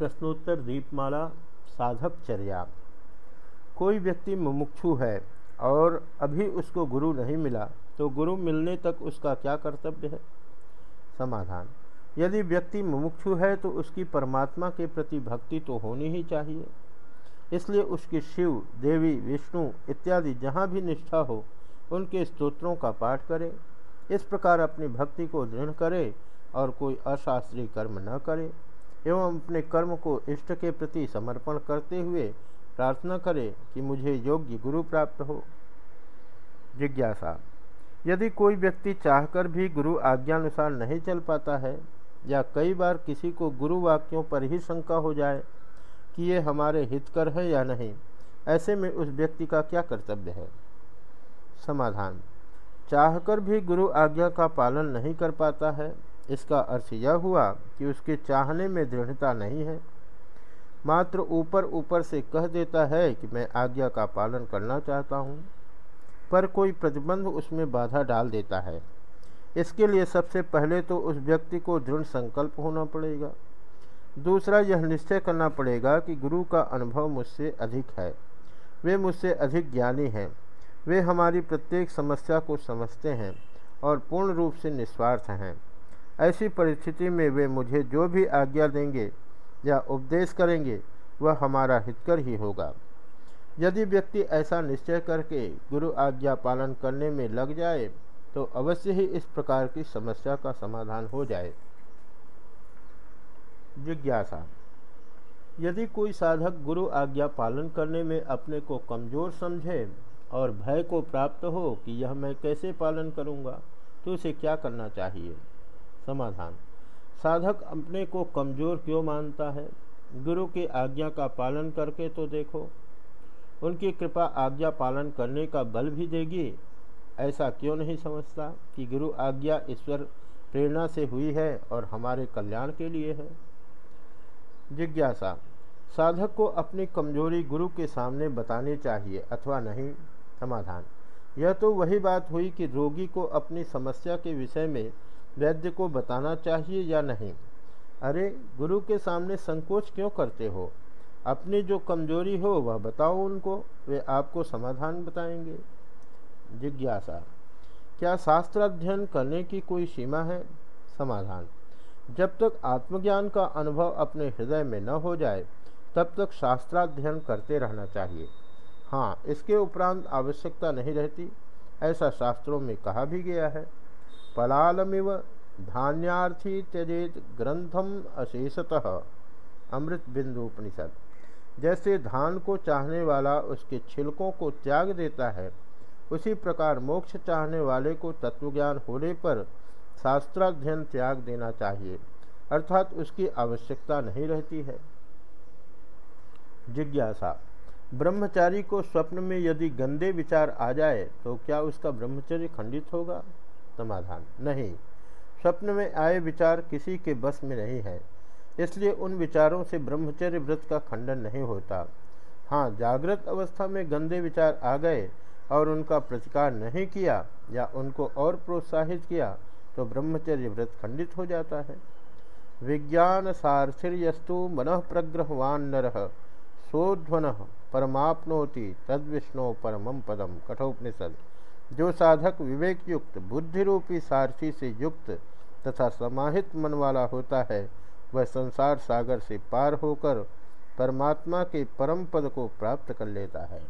प्रश्नोत्तर दीपमाला, साधक चर्या। कोई व्यक्ति मुमुक्षु है और अभी उसको गुरु नहीं मिला तो गुरु मिलने तक उसका क्या कर्तव्य है? समाधान। यदि व्यक्ति मुमुक्षु है तो उसकी परमात्मा के प्रति भक्ति तो होनी ही चाहिए। इसलिए उसकी शिव, देवी, विष्णु इत्यादि जहाँ भी निष्ठा हो, उनके स्तोत्रों का पाठ करे। इस प्रकार अपनी भक्ति को दृढ़ करे और कोई अशास्त्रीय कर्म न करे। एवं अपने कर्म को इष्ट के प्रति समर्पण करते हुए प्रार्थना करें कि मुझे योग्य गुरु प्राप्त हो। जिज्ञासा। यदि कोई व्यक्ति चाहकर भी गुरु आज्ञानुसार नहीं चल पाता है या कई बार किसी को गुरु वाक्यों पर ही शंका हो जाए कि ये हमारे हितकर है या नहीं, ऐसे में उस व्यक्ति का क्या कर्तव्य है? समाधान। चाहकर भी गुरु आज्ञा का पालन नहीं कर पाता है इसका अर्थ यह हुआ कि उसके चाहने में दृढ़ता नहीं है। मात्र ऊपर ऊपर से कह देता है कि मैं आज्ञा का पालन करना चाहता हूँ, पर कोई प्रतिबंध उसमें बाधा डाल देता है। इसके लिए सबसे पहले तो उस व्यक्ति को दृढ़ संकल्प होना पड़ेगा। दूसरा, यह निश्चय करना पड़ेगा कि गुरु का अनुभव मुझसे अधिक है। वे मुझसे अधिक ज्ञानी हैं। वे हमारी प्रत्येक समस्या को समझते हैं और पूर्ण रूप से निस्वार्थ हैं। ऐसी परिस्थिति में वे मुझे जो भी आज्ञा देंगे या उपदेश करेंगे, वह हमारा हितकर ही होगा। यदि व्यक्ति ऐसा निश्चय करके गुरु आज्ञा पालन करने में लग जाए तो अवश्य ही इस प्रकार की समस्या का समाधान हो जाए। जिज्ञासा। यदि कोई साधक गुरु आज्ञा पालन करने में अपने को कमज़ोर समझे और भय को प्राप्त हो कि यह मैं कैसे पालन करूँगा तो उसे क्या करना चाहिए? समाधान। साधक अपने को कमज़ोर क्यों मानता है? गुरु की आज्ञा का पालन करके तो देखो। उनकी कृपा आज्ञा पालन करने का बल भी देगी। ऐसा क्यों नहीं समझता कि गुरु आज्ञा ईश्वर प्रेरणा से हुई है और हमारे कल्याण के लिए है? जिज्ञासा। साधक को अपनी कमज़ोरी गुरु के सामने बतानी चाहिए, अथवा नहीं? समाधान। यह तो वही बात हुई कि रोगी को अपनी समस्या के विषय में वैद्य को बताना चाहिए या नहीं? अरे, गुरु के सामने संकोच क्यों करते हो? अपनी जो कमज़ोरी हो, वह बताओ उनको, वे आपको समाधान बताएँगे। जिज्ञासा। क्या शास्त्र अध्ययन करने की कोई सीमा है? समाधान। जब तक आत्मज्ञान का अनुभव अपने हृदय में न हो जाए, तब तक शास्त्राध्ययन करते रहना चाहिए। हाँ इसके उपरांत आवश्यकता नहीं रहती, ऐसा शास्त्रों में कहा भी गया है। पलालमिव धान्यार्थी त्यजेत ग्रंथम अशेषतः। अमृत बिंदु उपनिषद। जैसे धान को चाहने वाला उसके छिलकों को त्याग देता है, उसी प्रकार मोक्ष चाहने वाले को तत्वज्ञान होने पर शास्त्राध्ययन त्याग देना चाहिए, अर्थात उसकी आवश्यकता नहीं रहती है। जिज्ञासा। ब्रह्मचारी को स्वप्न में यदि गंदे विचार आ जाए तो क्या उसका ब्रह्मचर्य खंडित होगा? समाधान। नहीं, स्वप्न में आए विचार किसी के बस में नहीं है, इसलिए उन विचारों से ब्रह्मचर्य व्रत का खंडन नहीं होता। हाँ जागृत अवस्था में गंदे विचार आ गए और उनका प्रतिकार नहीं किया या उनको और प्रोत्साहित किया तो ब्रह्मचर्य व्रत खंडित हो जाता है। विज्ञान सारथिर्यस्तु मन प्रग्रहवान नर, सोध्वन परमाप्नोति तद्विष्णु परमम पदम कठोपनिषद। जो साधक विवेक युक्त बुद्धि रूपी सारथी से युक्त तथा समाहित मन वाला होता है, वह संसार सागर से पार होकर परमात्मा के परम पद को प्राप्त कर लेता है।